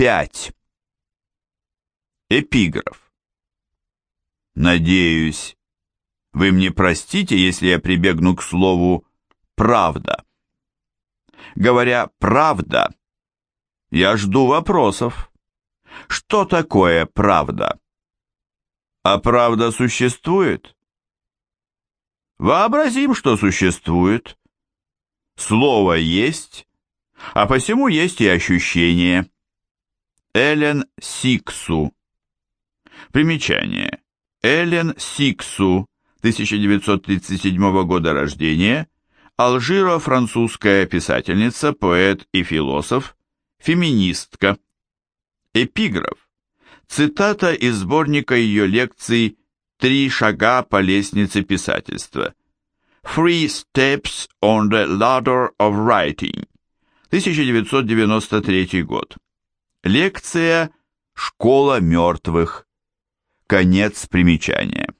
5. Эпиграф. Надеюсь, вы мне простите, если я прибегну к слову «правда». Говоря «правда», я жду вопросов. Что такое правда? А правда существует? Вообразим, что существует. Слово есть, а посему есть и ощущение. Эллен Сиксу. Примечание. Эллен Сиксу, 1937 года рождения, алжиро-французская писательница, поэт и философ, феминистка. Эпиграф. Цитата из сборника ее лекций «Три шага по лестнице писательства». Three Steps on the Ladder of Writing. 1993 год. Лекция «Школа мертвых». Конец примечания.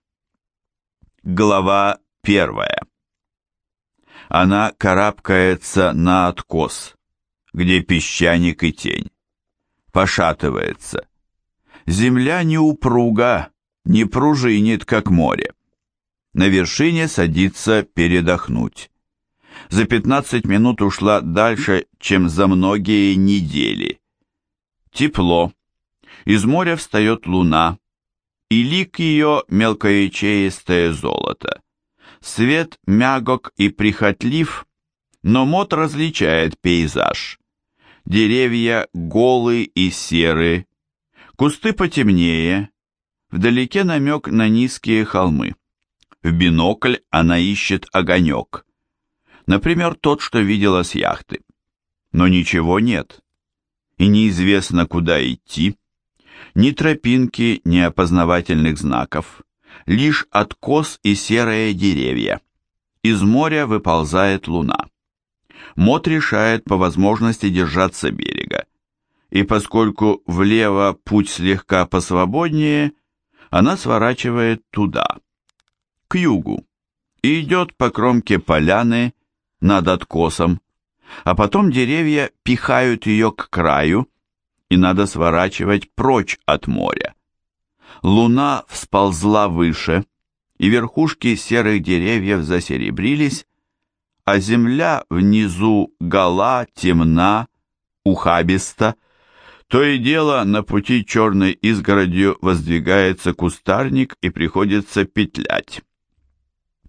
Глава первая. Она карабкается на откос, где песчаник и тень. Пошатывается. Земля не упруга, не пружинит, как море. На вершине садится передохнуть. За 15 минут ушла дальше, чем за многие недели. Тепло. Из моря встает луна, и лик ее мелкоячеистое золото. Свет мягок и прихотлив, но мод различает пейзаж. Деревья голы и серы, кусты потемнее, вдалеке намек на низкие холмы. В бинокль она ищет огонек. Например, тот, что видела с яхты. Но ничего нет. И неизвестно, куда идти. Ни тропинки, ни опознавательных знаков. Лишь откос и серые деревья. Из моря выползает луна. Мот решает по возможности держаться берега. И поскольку влево путь слегка посвободнее, она сворачивает туда к югу и идет по кромке поляны над откосом, а потом деревья пихают ее к краю, и надо сворачивать прочь от моря. Луна всползла выше, и верхушки серых деревьев засеребрились, а земля внизу гола, темна, ухабиста, то и дело на пути черной изгородью воздвигается кустарник и приходится петлять.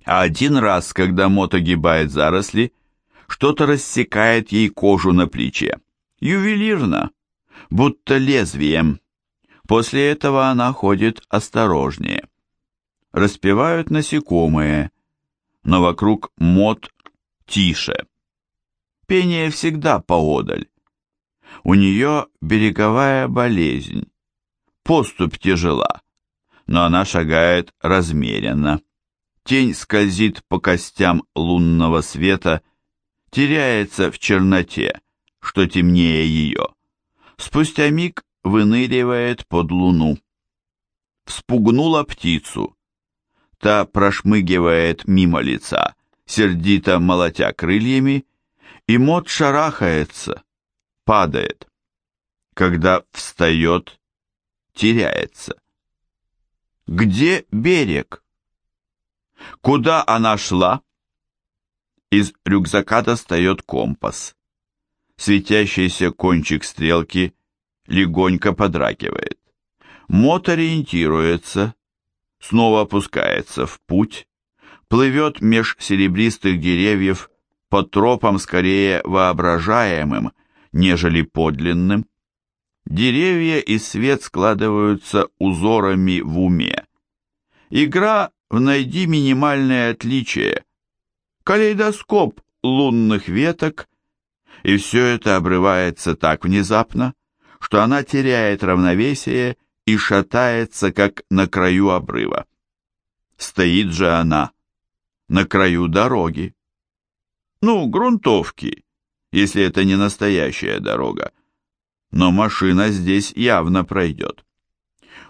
А один раз, когда Мот огибает заросли, что-то рассекает ей кожу на плече. Ювелирно, будто лезвием. После этого она ходит осторожнее. Распевают насекомые, но вокруг Мот тише. Пение всегда поодаль. У нее береговая болезнь. Поступь тяжела, но она шагает размеренно. Тень скользит по костям лунного света, теряется в черноте, что темнее ее. Спустя миг выныривает под луну. Вспугнула птицу. Та прошмыгивает мимо лица, сердито молотя крыльями, и мод шарахается, падает. Когда встает, теряется. Где берег? Куда она шла? Из рюкзака достает компас. Светящийся кончик стрелки легонько подрагивает. Мот ориентируется, снова опускается в путь, плывет меж серебристых деревьев по тропам скорее воображаемым, нежели подлинным. Деревья и свет складываются узорами в уме. Игра найди минимальное отличие, калейдоскоп лунных веток, и все это обрывается так внезапно, что она теряет равновесие и шатается, как на краю обрыва. Стоит же она на краю дороги. Ну, грунтовки, если это не настоящая дорога. Но машина здесь явно пройдет.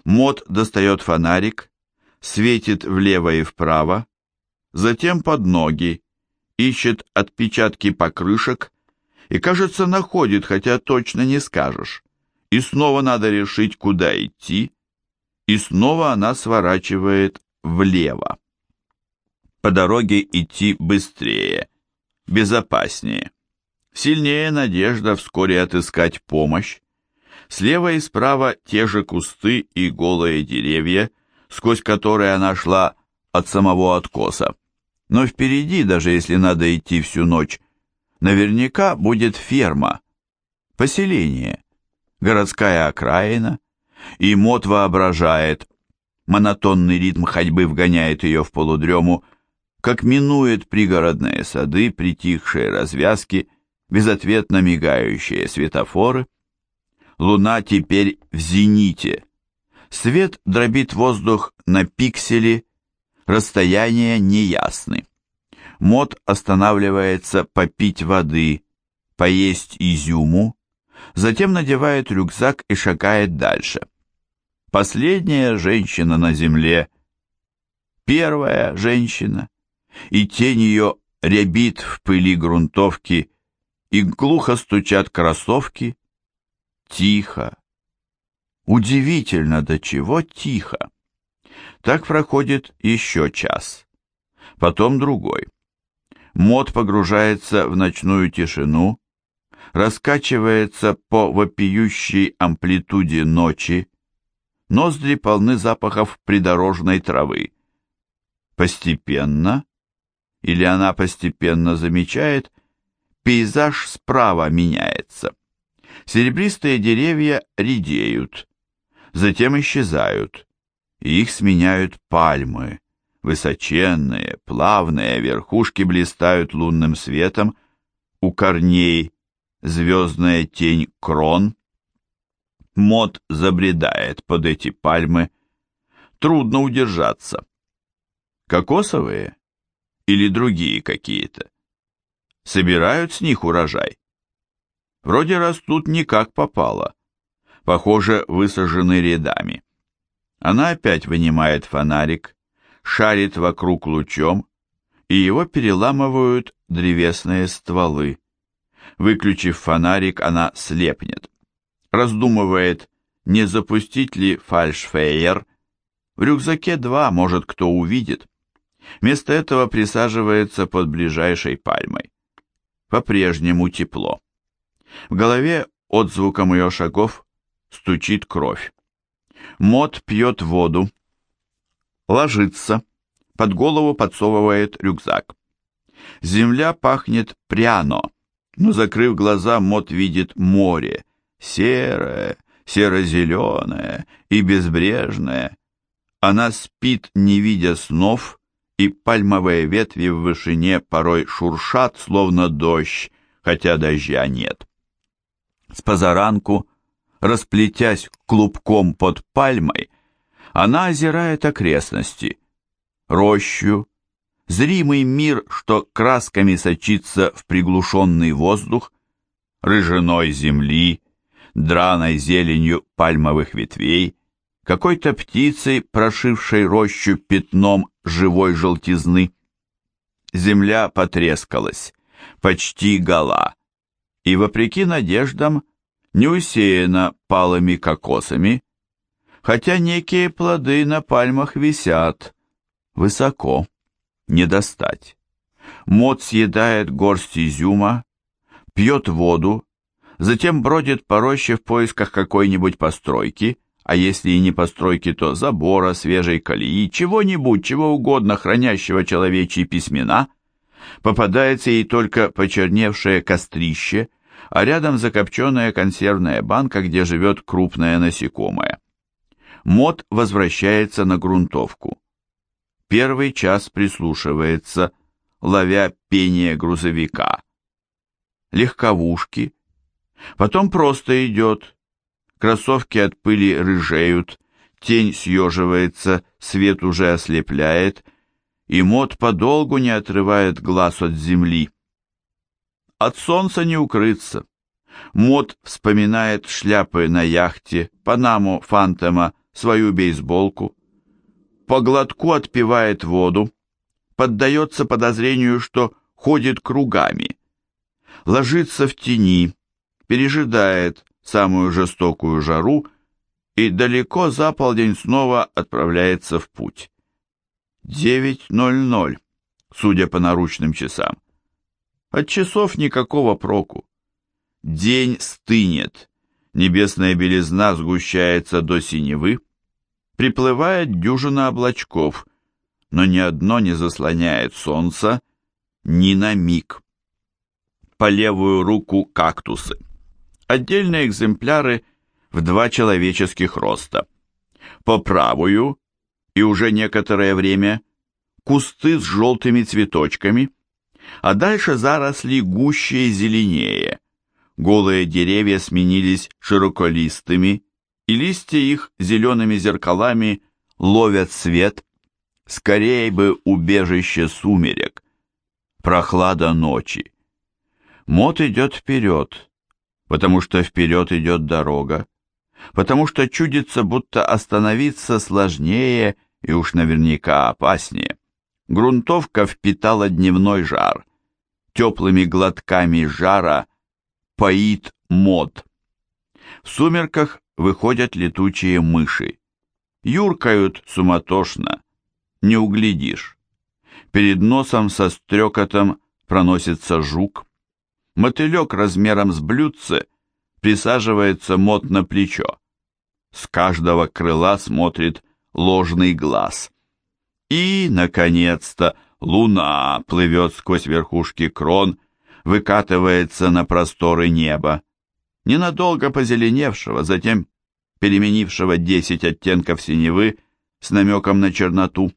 Мод достает фонарик светит влево и вправо, затем под ноги, ищет отпечатки покрышек и, кажется, находит, хотя точно не скажешь. и снова надо решить, куда идти, и снова она сворачивает влево. По дороге идти быстрее, безопаснее. Сильнее надежда вскоре отыскать помощь. Слева и справа те же кусты и голые деревья, сквозь которые она шла от самого откоса. Но впереди, даже если надо идти всю ночь, наверняка будет ферма, поселение, городская окраина, и Мот воображает, монотонный ритм ходьбы вгоняет ее в полудрему, как минует пригородные сады, притихшие развязки, безответно мигающие светофоры. Луна теперь в зените. Свет дробит воздух на пиксели, расстояния неясны. Мод останавливается попить воды, поесть изюму, затем надевает рюкзак и шагает дальше. Последняя женщина на земле, первая женщина, и тень ее рябит в пыли грунтовки, и глухо стучат кроссовки. Тихо. Удивительно, до чего тихо. Так проходит еще час. Потом другой. Мод погружается в ночную тишину, раскачивается по вопиющей амплитуде ночи, ноздри полны запахов придорожной травы. Постепенно, или она постепенно замечает, пейзаж справа меняется. Серебристые деревья редеют, затем исчезают и их сменяют пальмы. Высоченные, плавные верхушки блистают лунным светом, у корней звездная тень крон. Мод забредает под эти пальмы. Трудно удержаться. Кокосовые или другие какие-то? Собирают с них урожай. Вроде растут не как попало. Похоже, высажены рядами. Она опять вынимает фонарик, шарит вокруг лучом, и его переламывают древесные стволы. Выключив фонарик, она слепнет. Раздумывает, не запустить ли фальшфейер. В рюкзаке два, может, кто увидит. Вместо этого присаживается под ближайшей пальмой. По-прежнему тепло. В голове отзвуком ее шагов стучит кровь. Мод пьет воду, ложится, под голову подсовывает рюкзак. Земля пахнет пряно, но, закрыв глаза, Мод видит море, серое, серо-зеленое и безбрежное. Она спит, не видя снов, и пальмовые ветви в вышине порой шуршат, словно дождь, хотя дождя нет. С позаранку расплетясь клубком под пальмой, она озирает окрестности, рощу, зримый мир, что красками сочится в приглушенный воздух, рыжиной земли, драной зеленью пальмовых ветвей, какой-то птицей, прошившей рощу пятном живой желтизны. Земля потрескалась, почти гола, и, вопреки надеждам, не усеяна палыми кокосами, хотя некие плоды на пальмах висят высоко, не достать. Мод съедает горсть изюма, пьет воду, затем бродит по роще в поисках какой-нибудь постройки, а если и не постройки, то забора, свежей колеи, чего-нибудь, чего угодно, хранящего человечьи письмена. Попадается ей только почерневшее кострище – а рядом закопченная консервная банка, где живет крупное насекомое. Мод возвращается на грунтовку. Первый час прислушивается, ловя пение грузовика. Легковушки. Потом просто идет. Кроссовки от пыли рыжеют, тень съеживается, свет уже ослепляет, и мод подолгу не отрывает глаз от земли. От солнца не укрыться. Мод вспоминает шляпы на яхте, панаму фантома, свою бейсболку. По глотку отпивает воду, поддается подозрению, что ходит кругами. Ложится в тени, пережидает, самую жестокую жару и далеко за полдень снова отправляется в путь. 9.00, судя по наручным часам. От часов никакого проку. День стынет, небесная белизна сгущается до синевы, приплывает дюжина облачков, но ни одно не заслоняет солнца ни на миг. По левую руку кактусы. Отдельные экземпляры в два человеческих роста. По правую, и уже некоторое время, кусты с желтыми цветочками, а дальше заросли гуще и зеленее. Голые деревья сменились широколистыми, и листья их зелеными зеркалами ловят свет. Скорее бы убежище сумерек, прохлада ночи. Мот идет вперед, потому что вперед идет дорога, потому что чудится, будто остановиться сложнее и уж наверняка опаснее. Грунтовка впитала дневной жар. Теплыми глотками жара поит мод. В сумерках выходят летучие мыши. Юркают суматошно, не углядишь. Перед носом со стрекотом проносится жук. Мотылек размером с блюдце присаживается мот на плечо. С каждого крыла смотрит ложный глаз. И, наконец-то, луна плывет сквозь верхушки крон, выкатывается на просторы неба ненадолго позеленевшего, затем переменившего десять оттенков синевы с намеком на черноту.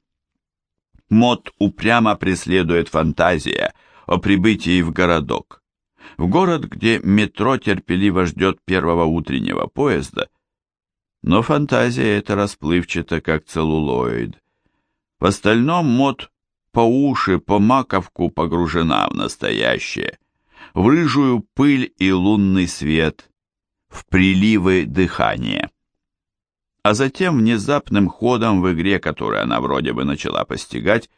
Мод упрямо преследует фантазия о прибытии в городок. В город, где метро терпеливо ждет первого утреннего поезда. Но фантазия эта расплывчата, как целлулоид. В остальном мод по уши, по маковку погружена в настоящее в рыжую пыль и лунный свет, в приливы дыхания. А затем внезапным ходом в игре, которую она вроде бы начала постигать,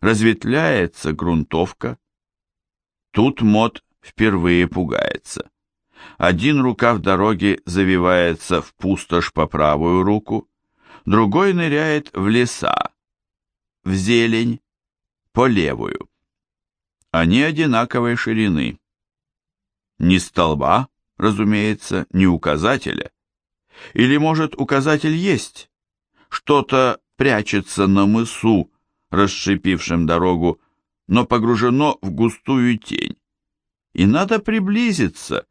разветвляется грунтовка. Тут мод впервые пугается. Один рукав дороги завивается в пустошь по правую руку, другой ныряет в леса, в зелень, по левую. Они одинаковой ширины. Ни столба, разумеется, ни указателя. Или, может, указатель есть? Что-то прячется на мысу, расшипившем дорогу, но погружено в густую тень. И надо приблизиться,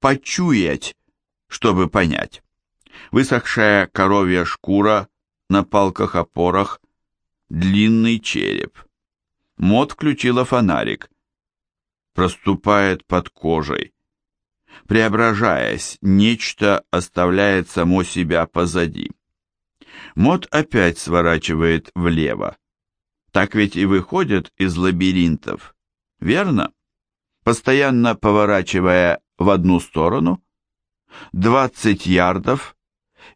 почуять, чтобы понять. Высохшая коровья шкура на палках-опорах, длинный череп. Мод включила фонарик проступает под кожей. Преображаясь, нечто оставляет само себя позади. Мод опять сворачивает влево. Так ведь и выходят из лабиринтов, верно? Постоянно поворачивая в одну сторону. 20 ярдов,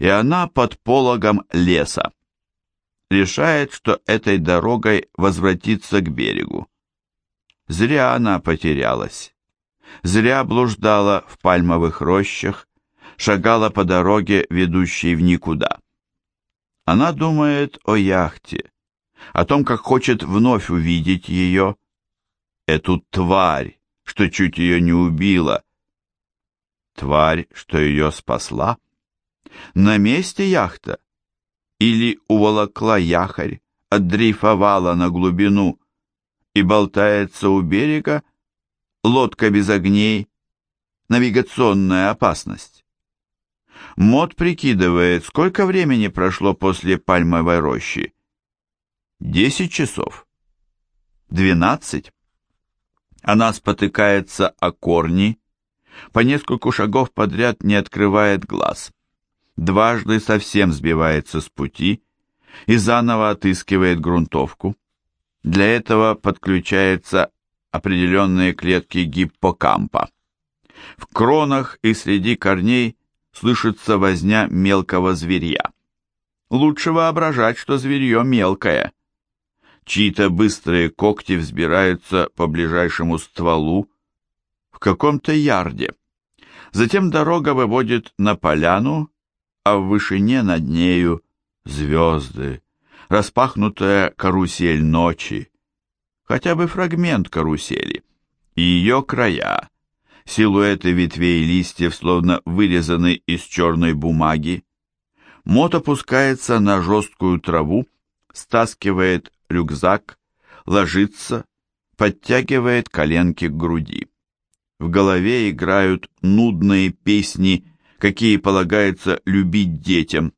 и она под пологом леса. Решает, что этой дорогой возвратиться к берегу. Зря она потерялась. Зря блуждала в пальмовых рощах, шагала по дороге, ведущей в никуда. Она думает о яхте, о том, как хочет вновь увидеть ее, эту тварь, что чуть ее не убила, тварь, что ее спасла. На месте яхта или уволокла яхарь, отдрейфовала на глубину, и болтается у берега лодка без огней, навигационная опасность. Мод прикидывает, сколько времени прошло после пальмовой рощи. Десять часов. Двенадцать. Она спотыкается о корни, по нескольку шагов подряд не открывает глаз. Дважды совсем сбивается с пути и заново отыскивает грунтовку. Для этого подключаются определенные клетки гиппокампа. В кронах и среди корней слышится возня мелкого зверья. Лучше воображать, что зверье мелкое. Чьи-то быстрые когти взбираются по ближайшему стволу в каком-то ярде. Затем дорога выводит на поляну, а в вышине над нею звезды, распахнутая карусель ночи, хотя бы фрагмент карусели, и ее края, силуэты ветвей и листьев словно вырезаны из черной бумаги. Мот опускается на жесткую траву, стаскивает рюкзак, ложится, подтягивает коленки к груди. В голове играют нудные песни, какие полагается любить детям.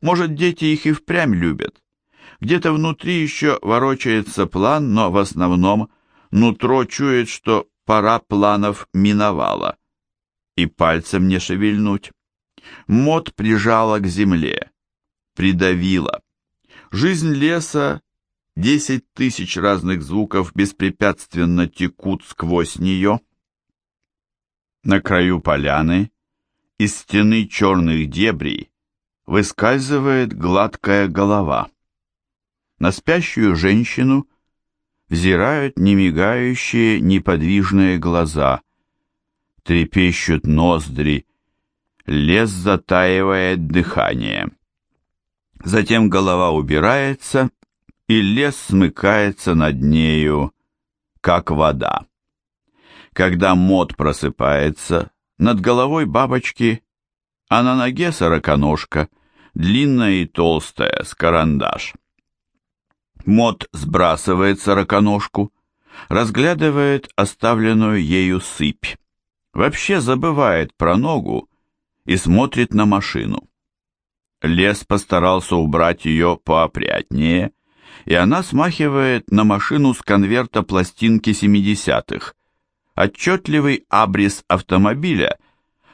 Может, дети их и впрямь любят. Где-то внутри еще ворочается план, но в основном нутро чует, что пора планов миновала. И пальцем не шевельнуть. Мод прижала к земле, придавила. Жизнь леса, десять тысяч разных звуков беспрепятственно текут сквозь нее. На краю поляны из стены черных дебрей выскальзывает гладкая голова. На спящую женщину взирают немигающие неподвижные глаза, трепещут ноздри, лес затаивает дыхание. Затем голова убирается, и лес смыкается над нею, как вода. Когда мод просыпается, над головой бабочки, а на ноге сороконожка, длинная и толстая, с карандаш. Мод сбрасывает сороконожку, разглядывает оставленную ею сыпь. Вообще забывает про ногу и смотрит на машину. Лес постарался убрать ее поопрятнее, и она смахивает на машину с конверта пластинки 70-х, отчетливый абрис автомобиля,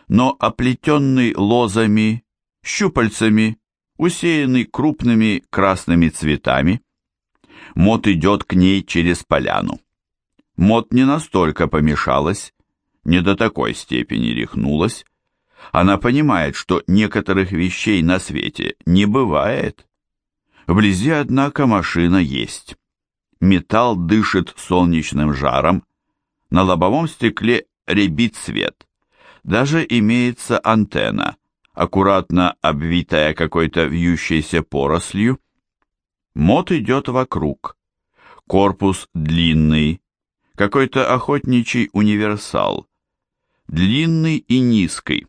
но оплетенный лозами, щупальцами, усеянный крупными красными цветами. Мот идет к ней через поляну. Мот не настолько помешалась, не до такой степени рехнулась. Она понимает, что некоторых вещей на свете не бывает. Вблизи, однако, машина есть. Металл дышит солнечным жаром, на лобовом стекле рябит свет. Даже имеется антенна, аккуратно обвитая какой-то вьющейся порослью. Мот идет вокруг. Корпус длинный, какой-то охотничий универсал. Длинный и низкий.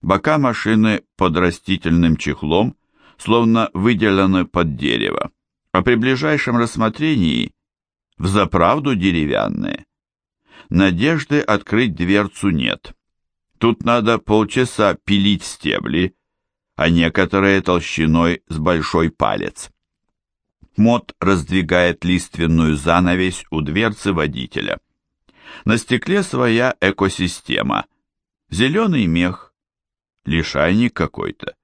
Бока машины под растительным чехлом, словно выделены под дерево, а при ближайшем рассмотрении взаправду деревянные. Надежды открыть дверцу нет. Тут надо полчаса пилить стебли, а некоторые толщиной с большой палец. Мот раздвигает лиственную занавесь у дверцы водителя. На стекле своя экосистема. Зеленый мех, лишайник какой-то.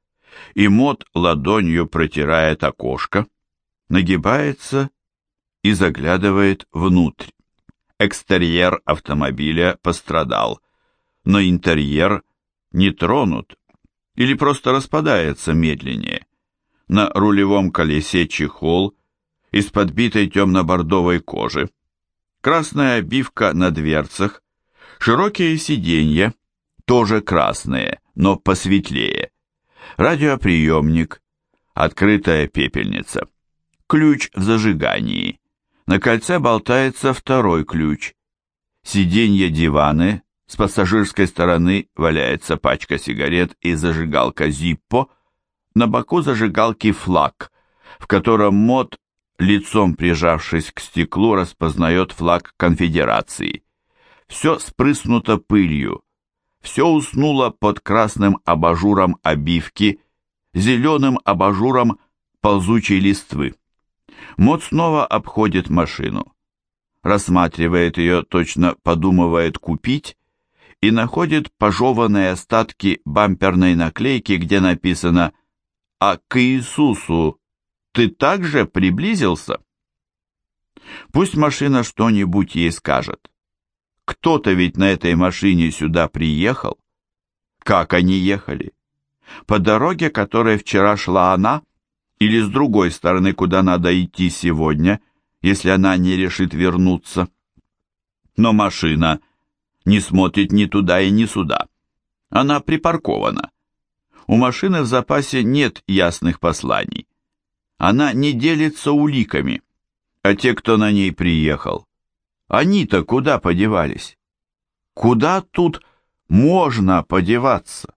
И Мот ладонью протирает окошко, нагибается и заглядывает внутрь. Экстерьер автомобиля пострадал, но интерьер не тронут или просто распадается медленнее. На рулевом колесе чехол из подбитой темно-бордовой кожи, красная обивка на дверцах, широкие сиденья, тоже красные, но посветлее, радиоприемник, открытая пепельница, ключ в зажигании, на кольце болтается второй ключ. Сиденье диваны, с пассажирской стороны валяется пачка сигарет и зажигалка Зиппо, на боку зажигалки флаг, в котором мод, лицом прижавшись к стеклу, распознает флаг конфедерации. Все спрыснуто пылью, все уснуло под красным абажуром обивки, зеленым абажуром ползучей листвы. Мод снова обходит машину, рассматривает ее, точно подумывает купить, и находит пожеванные остатки бамперной наклейки, где написано «А к Иисусу ты также приблизился?» Пусть машина что-нибудь ей скажет. Кто-то ведь на этой машине сюда приехал. Как они ехали? По дороге, которой вчера шла она – или с другой стороны, куда надо идти сегодня, если она не решит вернуться. Но машина не смотрит ни туда и ни сюда. Она припаркована. У машины в запасе нет ясных посланий. Она не делится уликами. А те, кто на ней приехал, они-то куда подевались? Куда тут можно подеваться?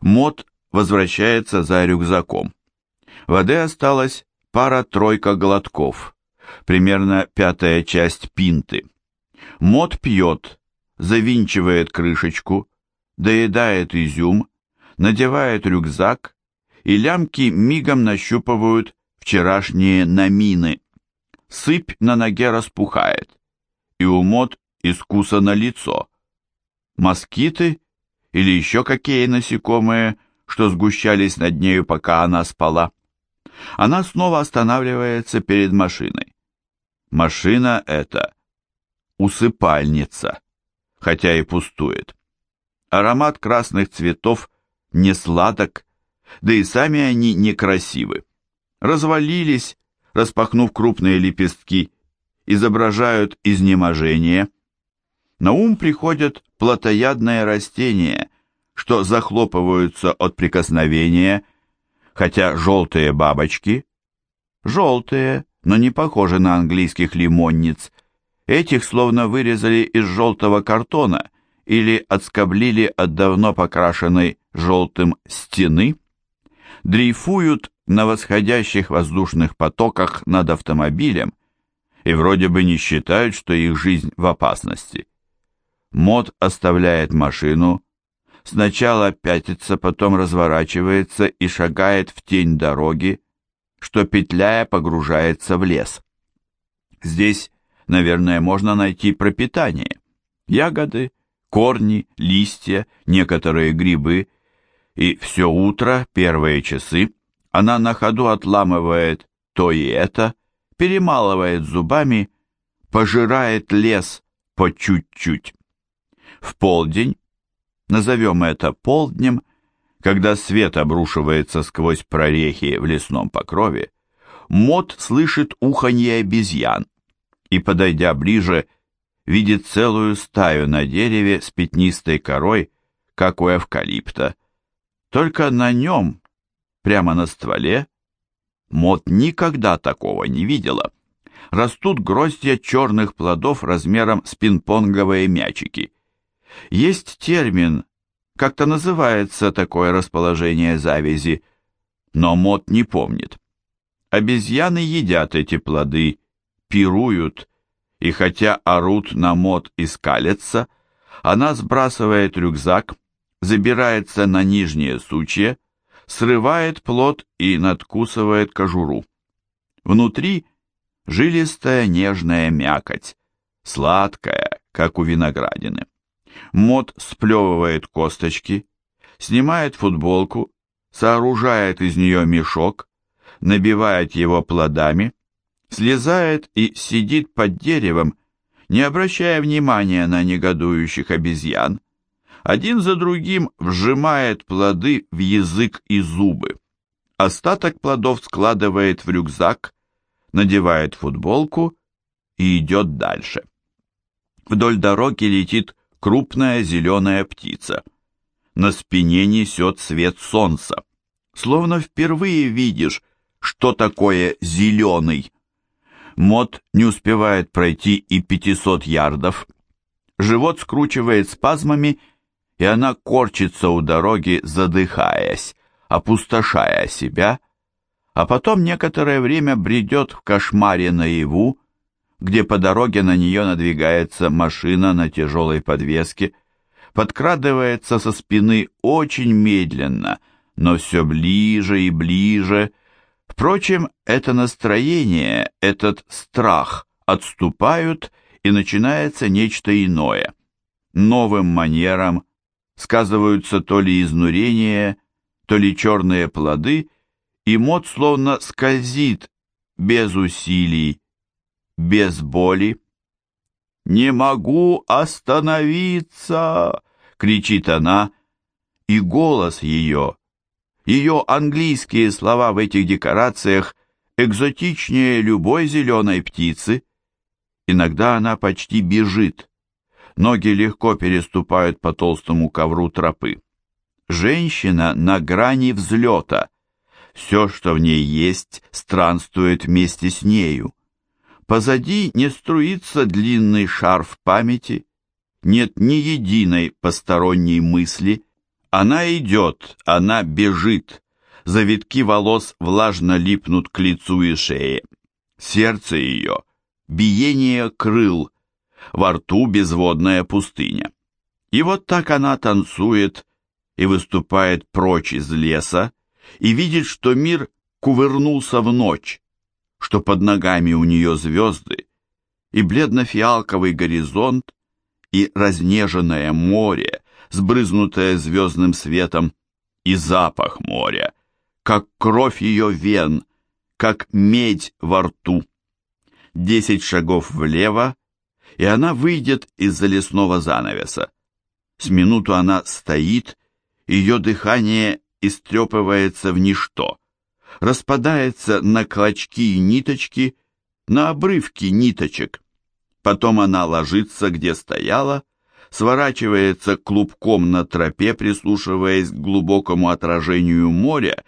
Мод возвращается за рюкзаком. Воды осталось пара-тройка глотков, примерно пятая часть пинты. Мод пьет, завинчивает крышечку, доедает изюм, надевает рюкзак, и лямки мигом нащупывают вчерашние намины. Сыпь на ноге распухает, и у Мод искусано лицо. Москиты или еще какие насекомые, что сгущались над нею, пока она спала. Она снова останавливается перед машиной. Машина эта усыпальница, хотя и пустует. Аромат красных цветов не сладок, да и сами они некрасивы. Развалились, распахнув крупные лепестки, изображают изнеможение. На ум приходят плотоядные растения, что захлопываются от прикосновения, хотя желтые бабочки, желтые, но не похожи на английских лимонниц, этих словно вырезали из желтого картона или отскоблили от давно покрашенной желтым стены, дрейфуют на восходящих воздушных потоках над автомобилем и вроде бы не считают, что их жизнь в опасности. Мод оставляет машину, сначала пятится, потом разворачивается и шагает в тень дороги, что петляя погружается в лес. Здесь, наверное, можно найти пропитание. Ягоды, корни, листья, некоторые грибы, и все утро, первые часы, она на ходу отламывает то и это, перемалывает зубами, пожирает лес по чуть-чуть. В полдень, назовем это полднем, когда свет обрушивается сквозь прорехи в лесном покрове, Мот слышит уханье обезьян и, подойдя ближе, видит целую стаю на дереве с пятнистой корой, как у эвкалипта. Только на нем, прямо на стволе, Мот никогда такого не видела. Растут гроздья черных плодов размером с пинг-понговые мячики. Есть термин, как-то называется такое расположение завязи, но Мот не помнит. Обезьяны едят эти плоды, пируют, и хотя орут на Мот и скалятся, она сбрасывает рюкзак, забирается на нижние сучья, срывает плод и надкусывает кожуру. Внутри жилистая нежная мякоть, сладкая, как у виноградины. Мод сплевывает косточки, снимает футболку, сооружает из нее мешок, набивает его плодами, слезает и сидит под деревом, не обращая внимания на негодующих обезьян. Один за другим вжимает плоды в язык и зубы. Остаток плодов складывает в рюкзак, надевает футболку и идет дальше. Вдоль дороги летит крупная зеленая птица. На спине несет свет солнца. Словно впервые видишь, что такое зеленый. Мод не успевает пройти и 500 ярдов. Живот скручивает спазмами, и она корчится у дороги, задыхаясь, опустошая себя, а потом некоторое время бредет в кошмаре наяву, где по дороге на нее надвигается машина на тяжелой подвеске, подкрадывается со спины очень медленно, но все ближе и ближе. Впрочем, это настроение, этот страх отступают, и начинается нечто иное. Новым манерам сказываются то ли изнурение, то ли черные плоды, и мод словно скользит без усилий, без боли. «Не могу остановиться!» — кричит она, и голос ее, ее английские слова в этих декорациях экзотичнее любой зеленой птицы. Иногда она почти бежит, Ноги легко переступают по толстому ковру тропы. Женщина на грани взлета. Все, что в ней есть, странствует вместе с нею. Позади не струится длинный шарф памяти, нет ни единой посторонней мысли. Она идет, она бежит. Завитки волос влажно липнут к лицу и шее. Сердце ее — биение крыл, во рту безводная пустыня. И вот так она танцует и выступает прочь из леса, и видит, что мир кувырнулся в ночь, что под ногами у нее звезды, и бледно-фиалковый горизонт, и разнеженное море, сбрызнутое звездным светом, и запах моря, как кровь ее вен, как медь во рту. Десять шагов влево, и она выйдет из-за лесного занавеса. С минуту она стоит, ее дыхание истрепывается в ничто, распадается на клочки и ниточки, на обрывки ниточек. Потом она ложится, где стояла, сворачивается клубком на тропе, прислушиваясь к глубокому отражению моря,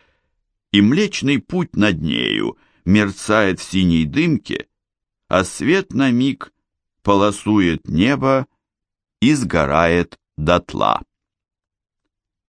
и Млечный Путь над нею мерцает в синей дымке, а свет на миг полосует небо и сгорает дотла.